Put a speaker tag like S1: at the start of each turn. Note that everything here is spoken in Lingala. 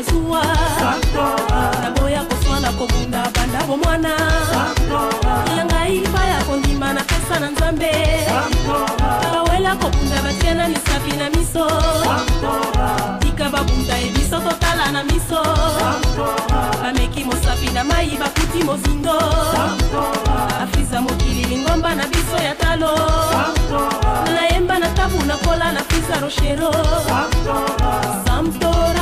S1: nazuwa naboya koswa na kobunda banda bomwana ya ngai paya kondima na pesa na nzambe bawela kobunda batie na misapi na miso tika babunda ebiso totala na miso bameki mosapi na mai bakuti mozindo afriza mokili lingomba na biso ya talo nayemba na tabu nakola na frisa roshero samtora